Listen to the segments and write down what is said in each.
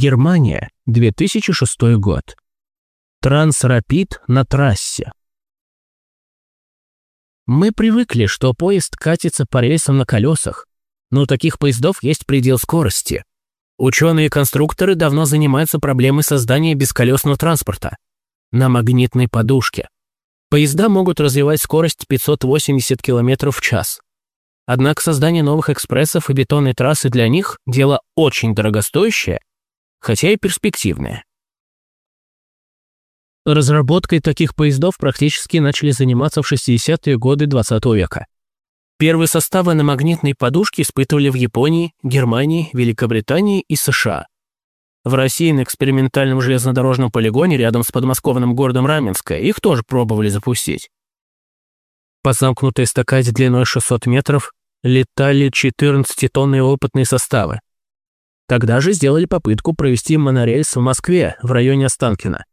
Германия, 2006 год. Трансрапид на трассе. Мы привыкли, что поезд катится по рельсам на колесах, но у таких поездов есть предел скорости. Ученые-конструкторы давно занимаются проблемой создания бесколесного транспорта на магнитной подушке. Поезда могут развивать скорость 580 км в час. Однако создание новых экспрессов и бетонной трассы для них – дело очень дорогостоящее, хотя и перспективное. Разработкой таких поездов практически начали заниматься в 60-е годы 20 века. Первые составы на магнитной подушке испытывали в Японии, Германии, Великобритании и США. В России на экспериментальном железнодорожном полигоне рядом с подмосковным городом Раменское их тоже пробовали запустить. По замкнутой эстакаде длиной 600 метров летали 14-тонные опытные составы. Тогда же сделали попытку провести монорельс в Москве, в районе Останкино.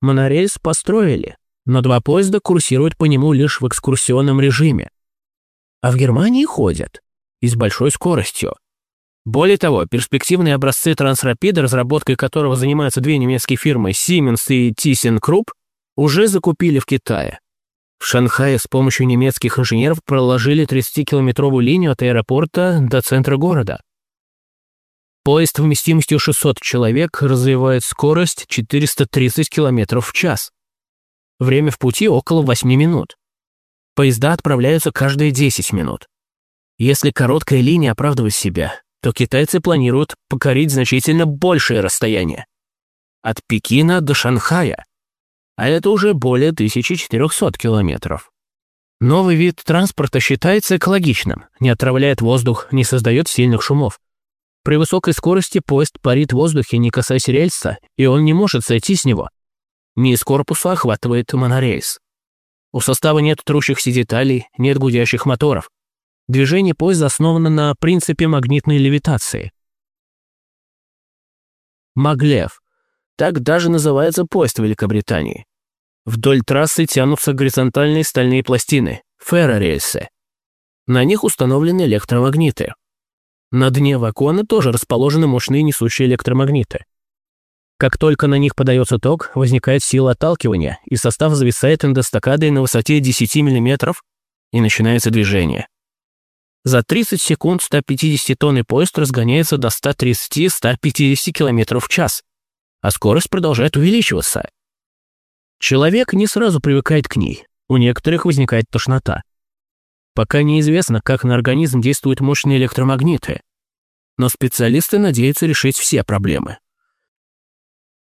Монорельс построили, но два поезда курсируют по нему лишь в экскурсионном режиме. А в Германии ходят. И с большой скоростью. Более того, перспективные образцы трансрапида, разработкой которого занимаются две немецкие фирмы Siemens и ThyssenKrupp, уже закупили в Китае. В Шанхае с помощью немецких инженеров проложили 30-километровую линию от аэропорта до центра города. Поезд вместимостью 600 человек развивает скорость 430 км в час. Время в пути около 8 минут. Поезда отправляются каждые 10 минут. Если короткая линия оправдывает себя, то китайцы планируют покорить значительно большее расстояние. От Пекина до Шанхая. А это уже более 1400 километров. Новый вид транспорта считается экологичным, не отравляет воздух, не создает сильных шумов. При высокой скорости поезд парит в воздухе, не касаясь рельса, и он не может сойти с него. Низ корпуса охватывает монорельс. У состава нет трущихся деталей, нет гудящих моторов. Движение поезда основано на принципе магнитной левитации. Маглев. Так даже называется поезд в Великобритании. Вдоль трассы тянутся горизонтальные стальные пластины, феррорельсы. На них установлены электромагниты. На дне вакуана тоже расположены мощные несущие электромагниты. Как только на них подается ток, возникает сила отталкивания, и состав зависает эндостакадой на высоте 10 мм, и начинается движение. За 30 секунд 150-тонный поезд разгоняется до 130-150 км в час, а скорость продолжает увеличиваться. Человек не сразу привыкает к ней, у некоторых возникает тошнота. Пока неизвестно, как на организм действуют мощные электромагниты, но специалисты надеются решить все проблемы.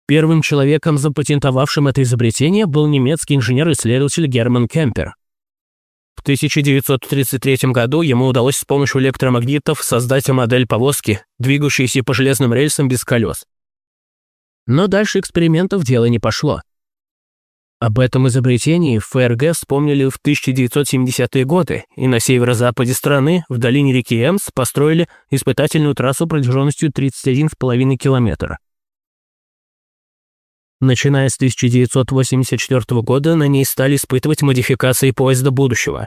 Первым человеком, запатентовавшим это изобретение, был немецкий инженер-исследователь Герман Кемпер. В 1933 году ему удалось с помощью электромагнитов создать модель повозки, двигающейся по железным рельсам без колес. Но дальше экспериментов дело не пошло. Об этом изобретении в ФРГ вспомнили в 1970-е годы, и на северо-западе страны, в долине реки Эмс, построили испытательную трассу протяженностью 31,5 километра. Начиная с 1984 года на ней стали испытывать модификации поезда будущего.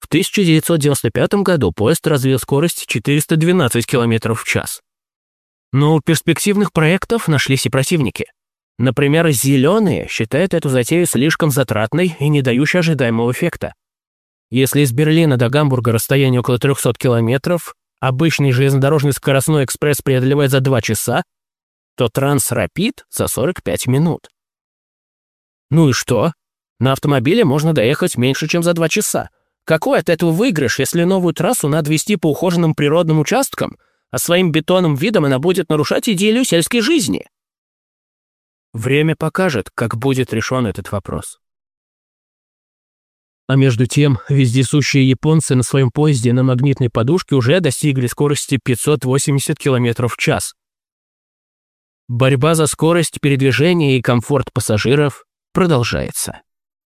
В 1995 году поезд развил скорость 412 км в час. Но у перспективных проектов нашлись и противники – Например, зеленые считают эту затею слишком затратной и не дающей ожидаемого эффекта. Если из Берлина до Гамбурга расстояние около 300 километров, обычный железнодорожный скоростной экспресс преодолевает за 2 часа, то Трансрапид за 45 минут. Ну и что? На автомобиле можно доехать меньше, чем за 2 часа. Какой от этого выигрыш, если новую трассу надо вести по ухоженным природным участкам, а своим бетонным видом она будет нарушать идею сельской жизни? Время покажет, как будет решен этот вопрос. А между тем, вездесущие японцы на своем поезде на магнитной подушке уже достигли скорости 580 км в час. Борьба за скорость передвижения и комфорт пассажиров продолжается.